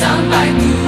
sunlight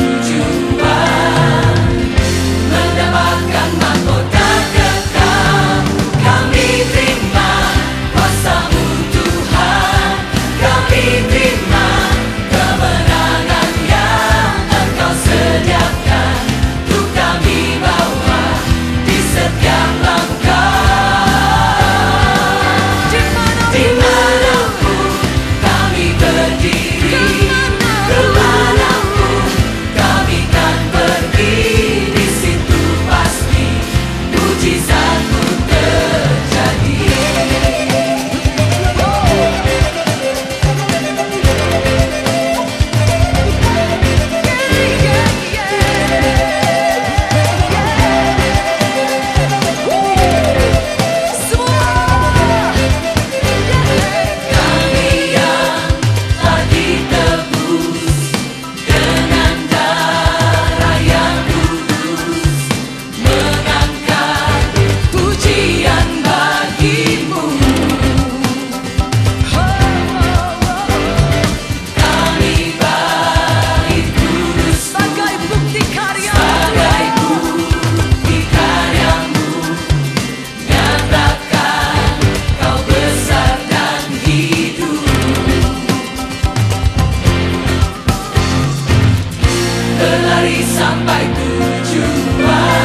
berlari sampai tujuan